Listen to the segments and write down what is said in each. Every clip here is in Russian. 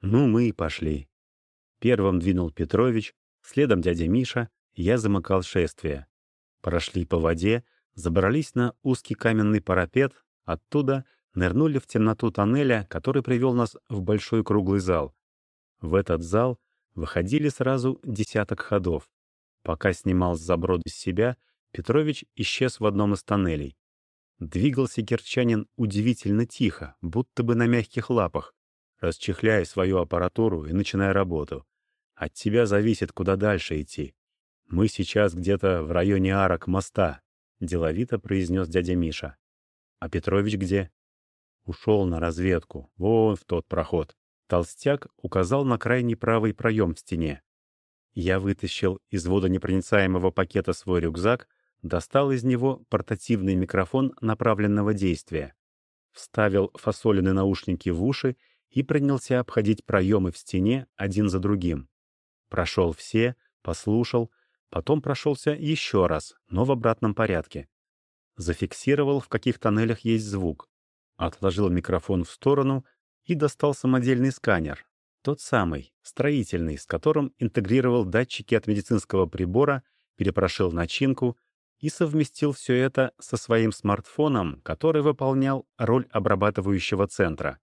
Ну, мы и пошли. Первым двинул Петрович, следом дядя Миша, я замыкал шествие. Прошли по воде, забрались на узкий каменный парапет, оттуда нырнули в темноту тоннеля, который привел нас в большой круглый зал. В этот зал выходили сразу десяток ходов. Пока снимал заброд из себя, Петрович исчез в одном из тоннелей. Двигался кирчанин удивительно тихо, будто бы на мягких лапах, расчехляя свою аппаратуру и начиная работу. От тебя зависит, куда дальше идти. Мы сейчас где-то в районе арок моста, — деловито произнес дядя Миша. А Петрович где? Ушел на разведку, вон в тот проход. Толстяк указал на крайний правый проем в стене. Я вытащил из водонепроницаемого пакета свой рюкзак, достал из него портативный микрофон направленного действия, вставил фасолины наушники в уши и принялся обходить проемы в стене один за другим. Прошел все, послушал, потом прошелся еще раз, но в обратном порядке. Зафиксировал, в каких тоннелях есть звук. Отложил микрофон в сторону и достал самодельный сканер. Тот самый, строительный, с которым интегрировал датчики от медицинского прибора, перепрошил начинку и совместил все это со своим смартфоном, который выполнял роль обрабатывающего центра.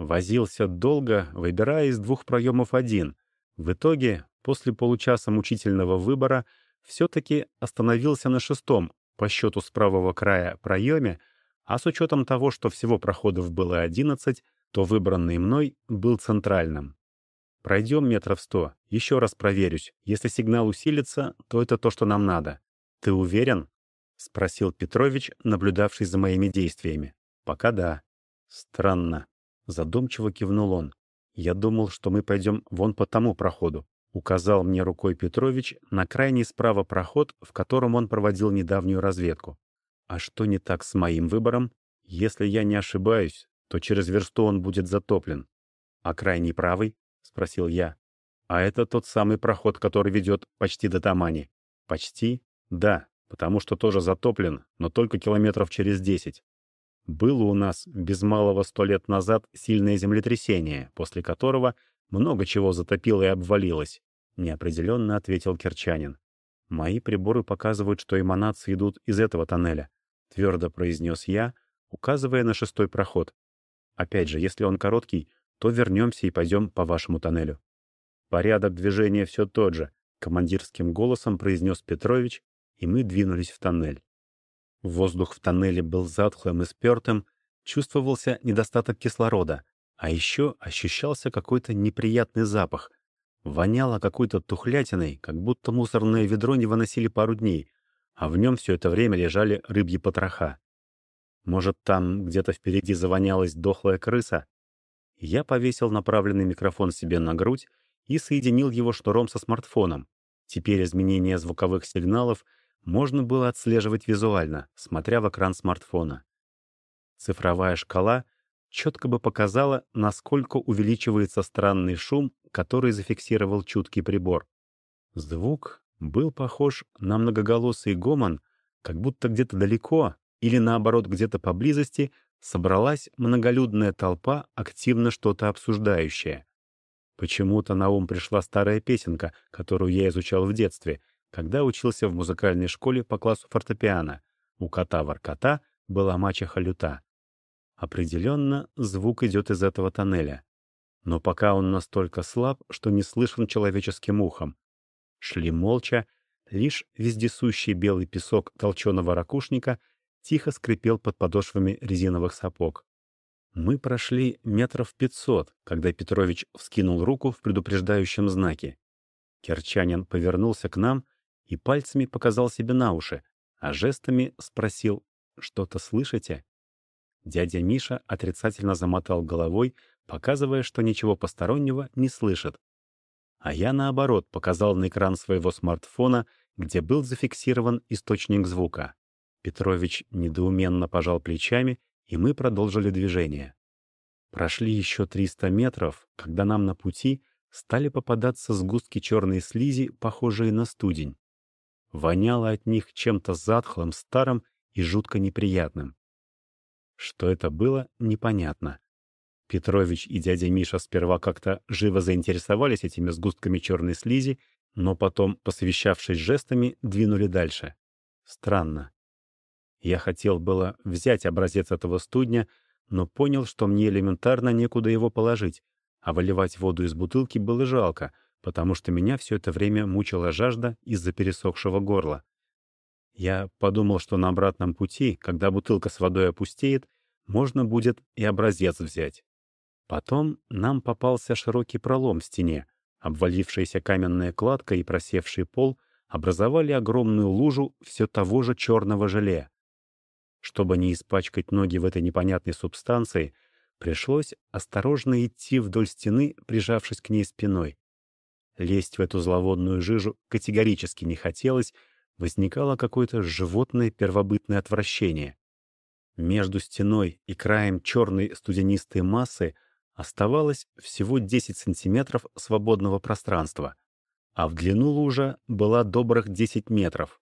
Возился долго, выбирая из двух проемов один. В итоге, после получаса мучительного выбора, все-таки остановился на шестом, по счету с правого края, проеме, а с учетом того, что всего проходов было одиннадцать, то выбранный мной был центральным. Пройдем метров сто, еще раз проверюсь. Если сигнал усилится, то это то, что нам надо. Ты уверен? — спросил Петрович, наблюдавший за моими действиями. «Пока да». «Странно». Задумчиво кивнул он. «Я думал, что мы пойдем вон по тому проходу». Указал мне рукой Петрович на крайний справа проход, в котором он проводил недавнюю разведку. «А что не так с моим выбором? Если я не ошибаюсь, то через версту он будет затоплен. А крайний правый? — спросил я. А это тот самый проход, который ведет почти до Тамани. Почти? Да, потому что тоже затоплен, но только километров через десять. Было у нас без малого сто лет назад сильное землетрясение, после которого много чего затопило и обвалилось, — неопределенно ответил Керчанин. «Мои приборы показывают, что эманации идут из этого тоннеля», — твердо произнес я, указывая на шестой проход. Опять же, если он короткий, то вернемся и пойдем по вашему тоннелю. Порядок движения все тот же, командирским голосом произнес Петрович, и мы двинулись в тоннель. Воздух в тоннеле был затхлым и спертым, чувствовался недостаток кислорода, а еще ощущался какой-то неприятный запах. Воняло какой-то тухлятиной, как будто мусорное ведро не выносили пару дней, а в нем все это время лежали рыбьи потроха. Может, там где-то впереди завонялась дохлая крыса? Я повесил направленный микрофон себе на грудь и соединил его шнуром со смартфоном. Теперь изменения звуковых сигналов можно было отслеживать визуально, смотря в экран смартфона. Цифровая шкала четко бы показала, насколько увеличивается странный шум, который зафиксировал чуткий прибор. Звук был похож на многоголосый гомон, как будто где-то далеко, или наоборот где-то поблизости, собралась многолюдная толпа, активно что-то обсуждающая. Почему-то на ум пришла старая песенка, которую я изучал в детстве, когда учился в музыкальной школе по классу фортепиано. У кота-воркота была мачеха люта. Определенно, звук идет из этого тоннеля. Но пока он настолько слаб, что не слышен человеческим ухом. Шли молча, лишь вездесущий белый песок толченого ракушника тихо скрипел под подошвами резиновых сапог. Мы прошли метров пятьсот, когда Петрович вскинул руку в предупреждающем знаке. Керчанин повернулся к нам и пальцами показал себе на уши, а жестами спросил «Что-то слышите?». Дядя Миша отрицательно замотал головой, показывая, что ничего постороннего не слышит. А я, наоборот, показал на экран своего смартфона, где был зафиксирован источник звука. Петрович недоуменно пожал плечами, и мы продолжили движение. Прошли еще 300 метров, когда нам на пути стали попадаться сгустки черной слизи, похожие на студень. Воняло от них чем-то затхлым, старым и жутко неприятным. Что это было, непонятно. Петрович и дядя Миша сперва как-то живо заинтересовались этими сгустками черной слизи, но потом, посовещавшись жестами, двинули дальше. Странно. Я хотел было взять образец этого студня, но понял, что мне элементарно некуда его положить, а выливать воду из бутылки было жалко, потому что меня все это время мучила жажда из-за пересохшего горла. Я подумал, что на обратном пути, когда бутылка с водой опустеет, можно будет и образец взять. Потом нам попался широкий пролом в стене. Обвалившаяся каменная кладка и просевший пол образовали огромную лужу все того же черного желе. Чтобы не испачкать ноги в этой непонятной субстанции, пришлось осторожно идти вдоль стены, прижавшись к ней спиной. Лезть в эту зловонную жижу категорически не хотелось, возникало какое-то животное первобытное отвращение. Между стеной и краем черной студенистой массы — оставалось всего 10 сантиметров свободного пространства, а в длину лужа была добрых 10 метров.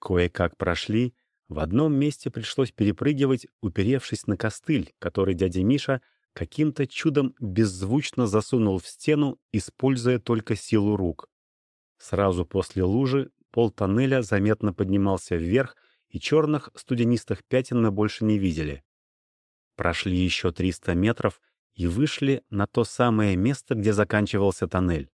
Кое-как прошли, в одном месте пришлось перепрыгивать, уперевшись на костыль, который дядя Миша каким-то чудом беззвучно засунул в стену, используя только силу рук. Сразу после лужи пол тоннеля заметно поднимался вверх, и черных студенистых пятен мы больше не видели. Прошли еще 300 метров, и вышли на то самое место, где заканчивался тоннель.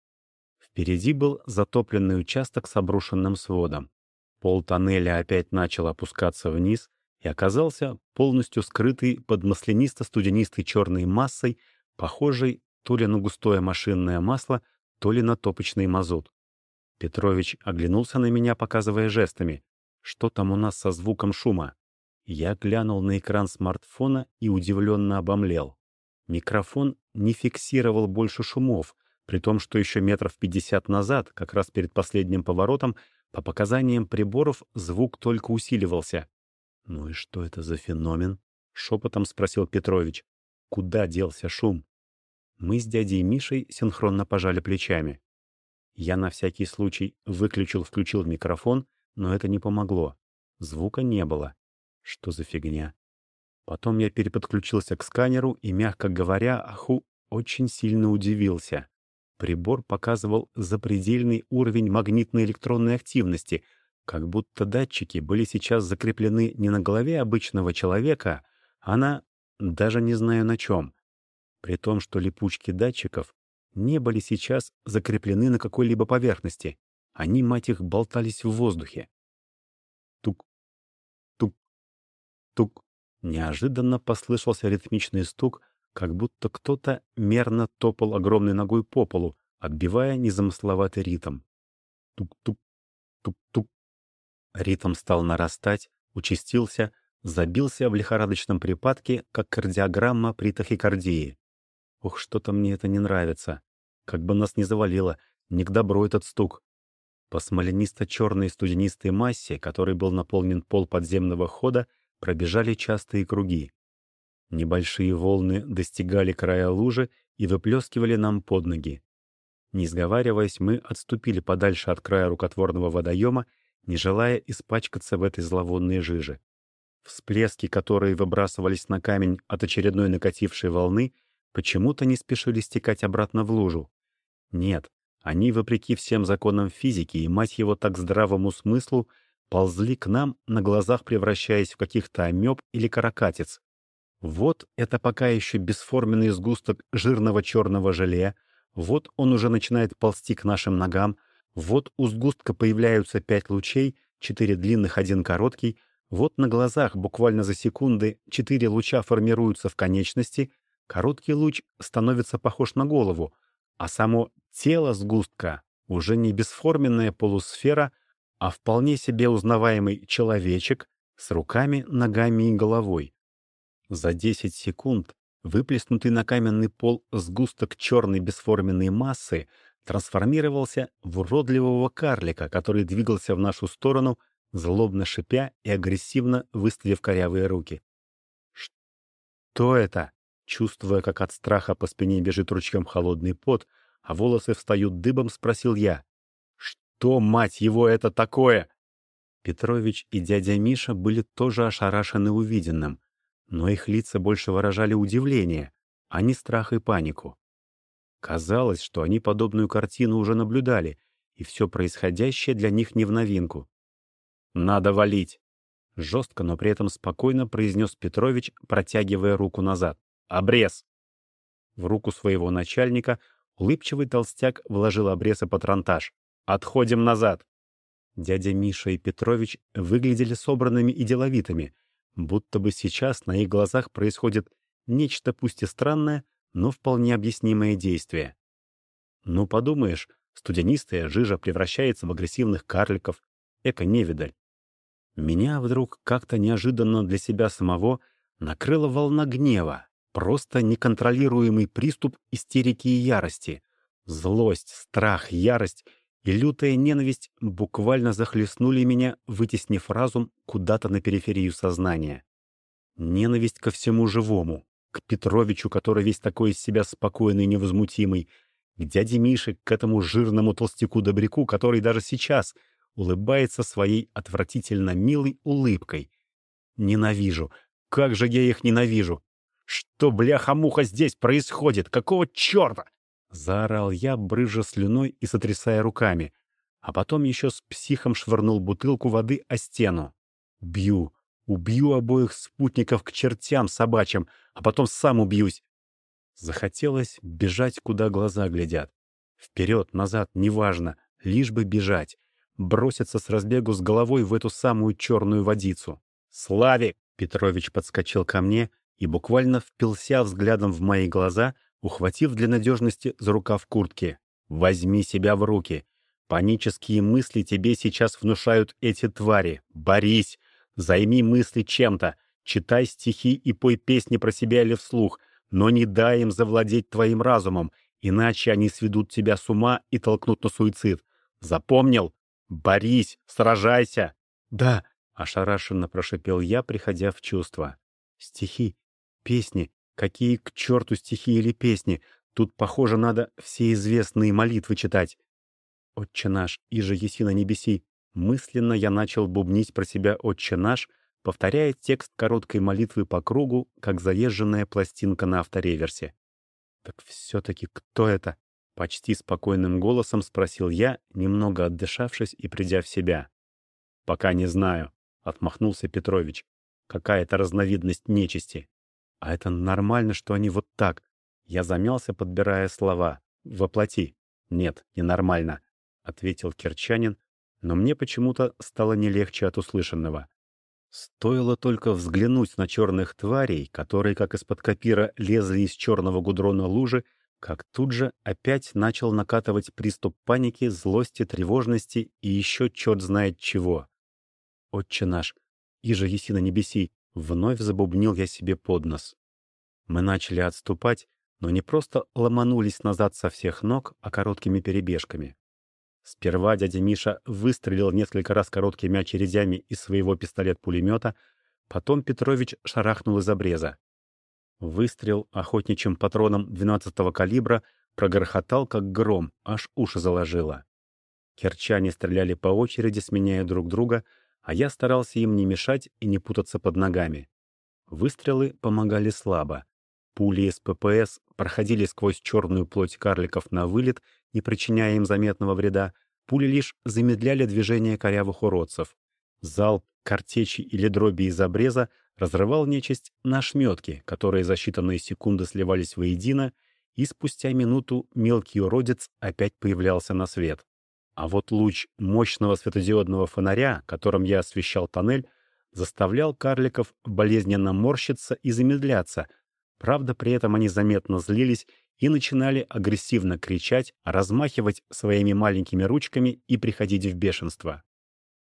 Впереди был затопленный участок с обрушенным сводом. Пол тоннеля опять начал опускаться вниз и оказался полностью скрытый под маслянисто-студенистой черной массой, похожей то ли на густое машинное масло, то ли на топочный мазут. Петрович оглянулся на меня, показывая жестами. Что там у нас со звуком шума? Я глянул на экран смартфона и удивленно обомлел. Микрофон не фиксировал больше шумов, при том, что еще метров пятьдесят назад, как раз перед последним поворотом, по показаниям приборов звук только усиливался. «Ну и что это за феномен?» — шепотом спросил Петрович. «Куда делся шум?» Мы с дядей Мишей синхронно пожали плечами. Я на всякий случай выключил-включил микрофон, но это не помогло. Звука не было. Что за фигня? Потом я переподключился к сканеру и, мягко говоря, аху, очень сильно удивился. Прибор показывал запредельный уровень магнитной электронной активности, как будто датчики были сейчас закреплены не на голове обычного человека, а на... даже не знаю на чем. При том, что липучки датчиков не были сейчас закреплены на какой-либо поверхности. Они, мать их, болтались в воздухе. Тук, тук, тук. Неожиданно послышался ритмичный стук, как будто кто-то мерно топал огромной ногой по полу, отбивая незамысловатый ритм. Тук-тук, тук-тук. Ритм стал нарастать, участился, забился в лихорадочном припадке, как кардиограмма при тахикардии. Ух, что-то мне это не нравится. Как бы нас не завалило, не к добру этот стук. По смоленисто-черной студенистой массе, которой был наполнен пол подземного хода, пробежали частые круги. Небольшие волны достигали края лужи и выплескивали нам под ноги. Не сговариваясь, мы отступили подальше от края рукотворного водоема, не желая испачкаться в этой зловонной жиже. Всплески, которые выбрасывались на камень от очередной накатившей волны, почему-то не спешили стекать обратно в лужу. Нет, они, вопреки всем законам физики и, мать его, так здравому смыслу, ползли к нам, на глазах превращаясь в каких-то амеб или каракатиц. Вот это пока еще бесформенный сгусток жирного черного желе, вот он уже начинает ползти к нашим ногам, вот у сгустка появляются пять лучей, четыре длинных, один короткий, вот на глазах буквально за секунды четыре луча формируются в конечности, короткий луч становится похож на голову, а само тело сгустка уже не бесформенная полусфера, а вполне себе узнаваемый человечек с руками, ногами и головой. За 10 секунд выплеснутый на каменный пол сгусток черной бесформенной массы трансформировался в уродливого карлика, который двигался в нашу сторону, злобно шипя и агрессивно выставив корявые руки. «Что это?» Чувствуя, как от страха по спине бежит ручком холодный пот, а волосы встают дыбом, спросил я что, мать его, это такое?» Петрович и дядя Миша были тоже ошарашены увиденным, но их лица больше выражали удивление, а не страх и панику. Казалось, что они подобную картину уже наблюдали, и все происходящее для них не в новинку. «Надо валить!» — жестко, но при этом спокойно произнес Петрович, протягивая руку назад. «Обрез!» В руку своего начальника улыбчивый толстяк вложил обрез и патронтаж. «Отходим назад!» Дядя Миша и Петрович выглядели собранными и деловитыми, будто бы сейчас на их глазах происходит нечто пусть и странное, но вполне объяснимое действие. Ну, подумаешь, студенистая жижа превращается в агрессивных карликов. Эко-невидаль. Меня вдруг как-то неожиданно для себя самого накрыла волна гнева, просто неконтролируемый приступ истерики и ярости. Злость, страх, ярость и лютая ненависть буквально захлестнули меня, вытеснив разум куда-то на периферию сознания. Ненависть ко всему живому, к Петровичу, который весь такой из себя спокойный и невозмутимый, к дяде Мише, к этому жирному толстяку-добряку, который даже сейчас улыбается своей отвратительно милой улыбкой. Ненавижу. Как же я их ненавижу! Что, бляха-муха, здесь происходит? Какого черта? Заорал я, брыжа слюной и сотрясая руками. А потом еще с психом швырнул бутылку воды о стену. Бью. Убью обоих спутников к чертям собачьим, а потом сам убьюсь. Захотелось бежать, куда глаза глядят. Вперед, назад, неважно, лишь бы бежать. Броситься с разбегу с головой в эту самую черную водицу. «Славик!» — Петрович подскочил ко мне и буквально впился взглядом в мои глаза, ухватив для надежности за рукав куртки. «Возьми себя в руки. Панические мысли тебе сейчас внушают эти твари. Борись! Займи мысли чем-то. Читай стихи и пой песни про себя или вслух, но не дай им завладеть твоим разумом, иначе они сведут тебя с ума и толкнут на суицид. Запомнил? Борись, сражайся!» «Да», — ошарашенно прошипел я, приходя в чувство. «Стихи, песни, какие к черту стихи или песни? Тут, похоже, надо все известные молитвы читать. «Отче наш, иже еси на небеси». Мысленно я начал бубнить про себя «Отче наш», повторяя текст короткой молитвы по кругу, как заезженная пластинка на автореверсе. «Так все-таки кто это?» — почти спокойным голосом спросил я, немного отдышавшись и придя в себя. «Пока не знаю», — отмахнулся Петрович. «Какая-то разновидность нечисти. А это нормально, что они вот так?» Я замялся, подбирая слова. «Воплоти». «Нет, ненормально», — ответил Керчанин, но мне почему-то стало не легче от услышанного. Стоило только взглянуть на черных тварей, которые, как из-под копира, лезли из черного гудрона лужи, как тут же опять начал накатывать приступ паники, злости, тревожности и еще черт знает чего. «Отче наш, иже еси на небеси!» — вновь забубнил я себе под нос. Мы начали отступать, но не просто ломанулись назад со всех ног, а короткими перебежками. Сперва дядя Миша выстрелил несколько раз короткими очередями из своего пистолет-пулемета, потом Петрович шарахнул из обреза. Выстрел охотничьим патроном 12-го калибра прогрохотал, как гром, аж уши заложило. Керчане стреляли по очереди, сменяя друг друга, а я старался им не мешать и не путаться под ногами. Выстрелы помогали слабо. Пули из ППС проходили сквозь черную плоть карликов на вылет, не причиняя им заметного вреда, пули лишь замедляли движение корявых уродцев. Залп, картечи или дроби из обреза разрывал нечисть на шметки, которые за считанные секунды сливались воедино, и спустя минуту мелкий уродец опять появлялся на свет. А вот луч мощного светодиодного фонаря, которым я освещал тоннель, заставлял карликов болезненно морщиться и замедляться — Правда, при этом они заметно злились и начинали агрессивно кричать, размахивать своими маленькими ручками и приходить в бешенство.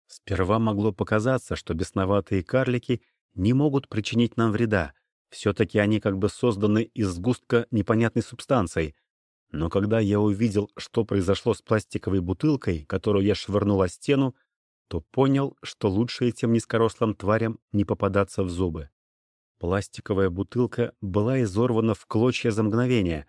Сперва могло показаться, что бесноватые карлики не могут причинить нам вреда. Все-таки они как бы созданы из сгустка непонятной субстанции. Но когда я увидел, что произошло с пластиковой бутылкой, которую я швырнул о стену, то понял, что лучше этим низкорослым тварям не попадаться в зубы. Пластиковая бутылка была изорвана в клочья за мгновение.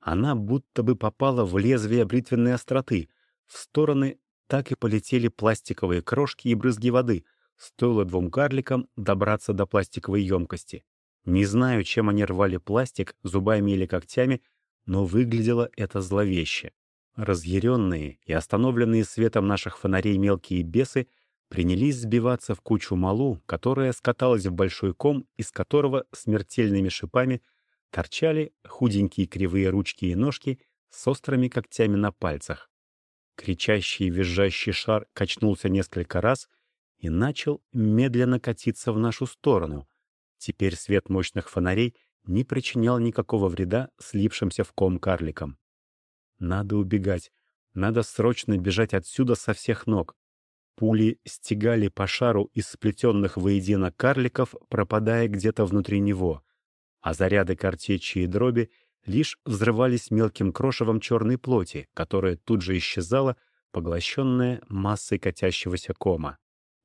Она будто бы попала в лезвие бритвенной остроты. В стороны так и полетели пластиковые крошки и брызги воды. Стоило двум карликам добраться до пластиковой емкости. Не знаю, чем они рвали пластик, зубами или когтями, но выглядело это зловеще. Разъяренные и остановленные светом наших фонарей мелкие бесы принялись сбиваться в кучу малу, которая скаталась в большой ком, из которого смертельными шипами торчали худенькие кривые ручки и ножки с острыми когтями на пальцах. Кричащий визжащий шар качнулся несколько раз и начал медленно катиться в нашу сторону. Теперь свет мощных фонарей не причинял никакого вреда слипшимся в ком карликам. Надо убегать. Надо срочно бежать отсюда со всех ног. Пули стегали по шару из сплетенных воедино карликов, пропадая где-то внутри него, а заряды картечи и дроби лишь взрывались мелким крошевом черной плоти, которая тут же исчезала, поглощенная массой катящегося кома.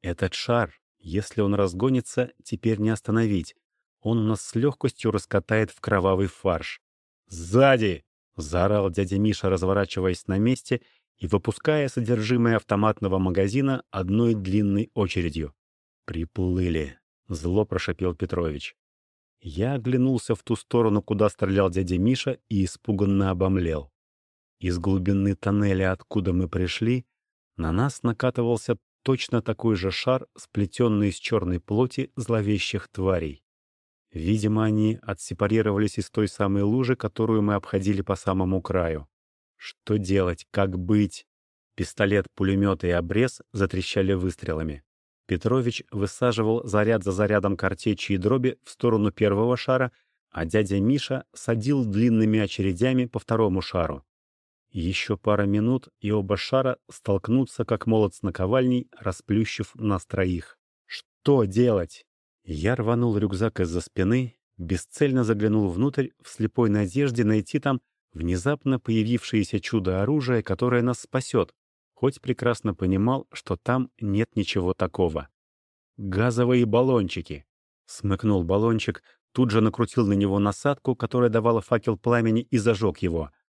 Этот шар, если он разгонится, теперь не остановить. Он нас с легкостью раскатает в кровавый фарш. «Сзади!» — заорал дядя Миша, разворачиваясь на месте и выпуская содержимое автоматного магазина одной длинной очередью. «Приплыли!» — зло прошипел Петрович. Я оглянулся в ту сторону, куда стрелял дядя Миша, и испуганно обомлел. Из глубины тоннеля, откуда мы пришли, на нас накатывался точно такой же шар, сплетенный из черной плоти зловещих тварей. Видимо, они отсепарировались из той самой лужи, которую мы обходили по самому краю. Что делать? Как быть? Пистолет, пулемет и обрез затрещали выстрелами. Петрович высаживал заряд за зарядом картечи и дроби в сторону первого шара, а дядя Миша садил длинными очередями по второму шару. Еще пара минут, и оба шара столкнутся, как молот с наковальней, расплющив нас троих. Что делать? Я рванул рюкзак из-за спины, бесцельно заглянул внутрь в слепой надежде найти там внезапно появившееся чудо оружия, которое нас спасет, хоть прекрасно понимал, что там нет ничего такого. «Газовые баллончики!» Смыкнул баллончик, тут же накрутил на него насадку, которая давала факел пламени, и зажег его —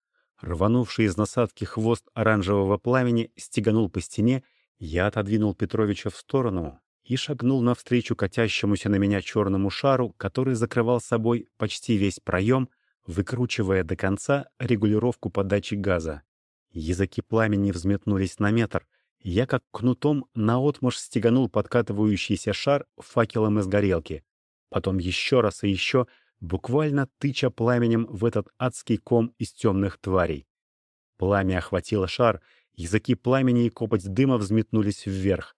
Рванувший из насадки хвост оранжевого пламени стеганул по стене, я отодвинул Петровича в сторону и шагнул навстречу катящемуся на меня черному шару, который закрывал собой почти весь проем, выкручивая до конца регулировку подачи газа. Языки пламени взметнулись на метр. Я как кнутом наотмашь стеганул подкатывающийся шар факелом из горелки. Потом еще раз и еще — буквально тыча пламенем в этот адский ком из темных тварей. Пламя охватило шар, языки пламени и копоть дыма взметнулись вверх.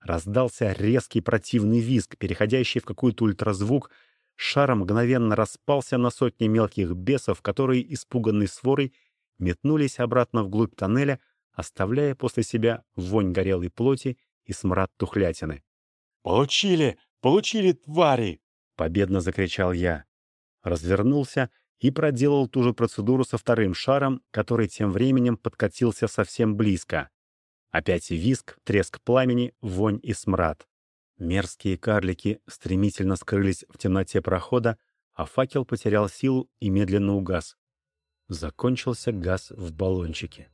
Раздался резкий противный визг, переходящий в какой-то ультразвук. Шар мгновенно распался на сотни мелких бесов, которые, испуганной сворой, метнулись обратно вглубь тоннеля, оставляя после себя вонь горелой плоти и смрад тухлятины. «Получили! Получили, твари!» — победно закричал я развернулся и проделал ту же процедуру со вторым шаром, который тем временем подкатился совсем близко. Опять виск, треск пламени, вонь и смрад. Мерзкие карлики стремительно скрылись в темноте прохода, а факел потерял силу и медленно угас. Закончился газ в баллончике.